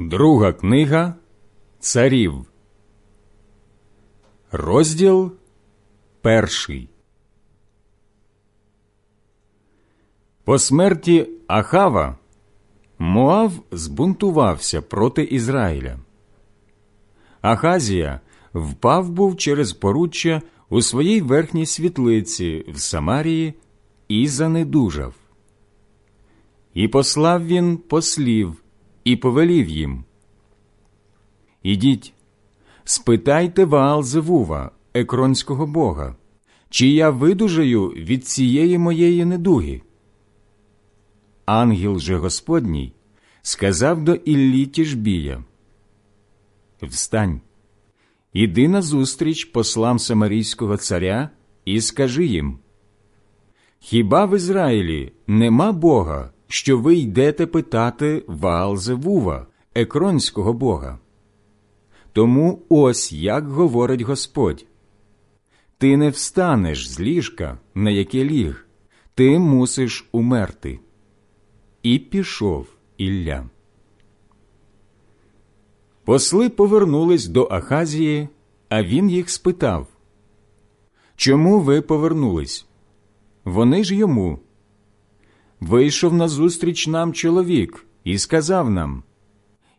Друга книга Царів, розділ перший. По смерті Ахава Моав збунтувався проти Ізраїля. Ахазія впав був через поруччя у своїй верхній світлиці в Самарії і занедужав. І послав він послів і повелів їм. Ідіть, спитайте Ваал Зевува, екронського бога, чи я видужаю від цієї моєї недуги. Ангел же Господній сказав до Іллі Тішбія, Встань, іди назустріч послам Самарійського царя і скажи їм, Хіба в Ізраїлі нема Бога, що ви йдете питати Ваалзевува, екронського бога. Тому ось як говорить Господь ти не встанеш з ліжка, на яке ліг, ти мусиш умерти. І пішов Ілля. Посли повернулись до Ахазії, а він їх спитав Чому ви повернулись? Вони ж йому вийшов назустріч нам чоловік і сказав нам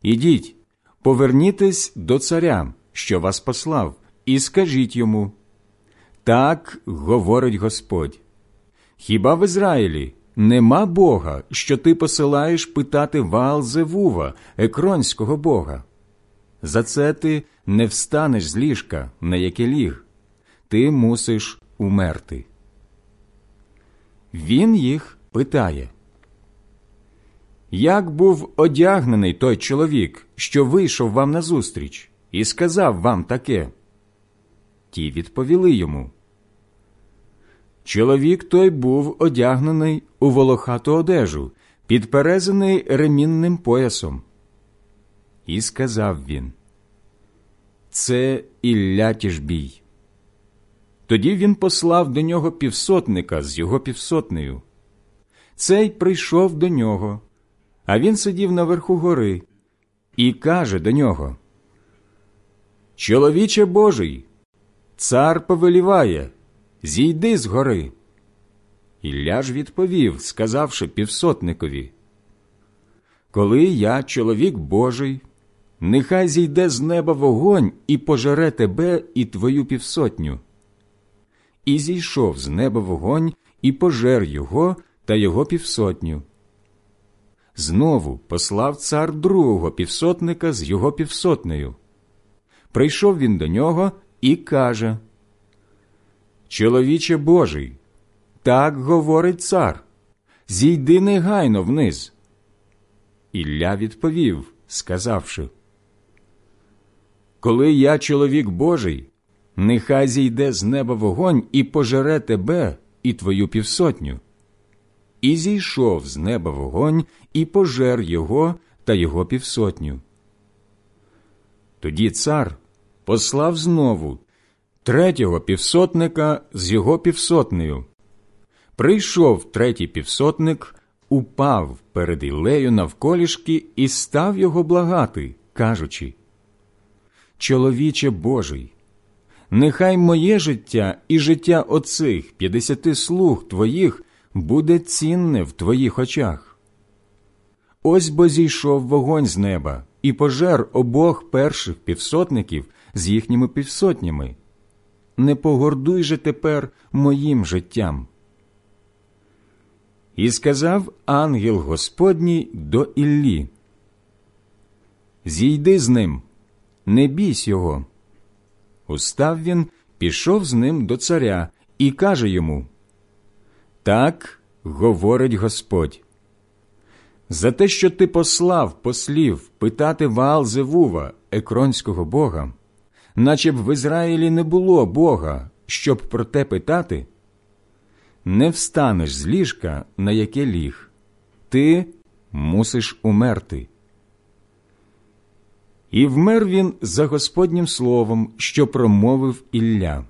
Ідіть, повернітесь до царя, що вас послав, і скажіть йому. Так говорить Господь. Хіба в Ізраїлі нема Бога, що ти посилаєш питати Ваал-Зевува, екронського Бога? За це ти не встанеш з ліжка, на яке ліг, ти мусиш умерти. Він їх питає, Як був одягнений той чоловік, що вийшов вам назустріч, і сказав вам таке? Ті відповіли йому. Чоловік той був одягнений у волохату одежу, підперезаний ремінним поясом. І сказав він Це Ілля Тішбій. Тоді він послав до нього півсотника з його півсотнею. Цей прийшов до нього, а він сидів наверху гори і каже до нього: Чоловіче Божий, цар повеліває, зійди з гори. Ілля ж відповів, сказавши півсотникові: Коли я, чоловік Божий, нехай зійде з неба вогонь і пожере тебе і твою півсотню. І зійшов з неба вогонь і пожер його та його півсотню. Знову послав цар другого півсотника з його півсотнею. Прийшов він до нього і каже Чоловіче Божий, так говорить цар, зійди негайно вниз. Ілля відповів, сказавши Коли я чоловік Божий, нехай зійде з неба вогонь і пожере тебе і твою півсотню. І зійшов з неба вогонь і пожер його та його півсотню. Тоді цар послав знову третього півсотника з його півсотнею. Прийшов третій півсотник, упав перед Ілею навколішки і став його благати, кажучи Чоловіче Божий, нехай моє життя і життя оцих п'ятдесяти слуг твоїх буде цінне в твоїх очах. Ось бо зійшов вогонь з неба і пожер обох перших півсотників з їхніми півсотнями. Не погордуй же тепер моїм життям. І сказав ангел Господній до Іллі Зійди з ним, не бійсь його. Устав він, пішов з ним до царя і каже йому Так говорить Господь. За те, що ти послав послів питати Ваал Зевува, екронського бога, наче б в Ізраїлі не було Бога, щоб про те питати, не встанеш з ліжка, на яке ліг, ти мусиш умерти. І вмер він за Господнім словом, що промовив Ілля.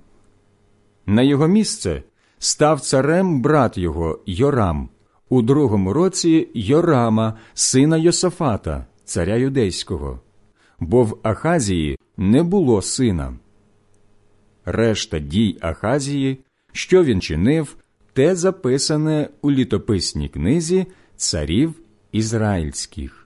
На його місце став царем брат його Йорам, у другому році Йорама, сина Йосафата, царя юдейського, бо в Ахазії не було сина. Решта дій Ахазії, що він чинив, те записане у літописній книзі царів ізраїльських.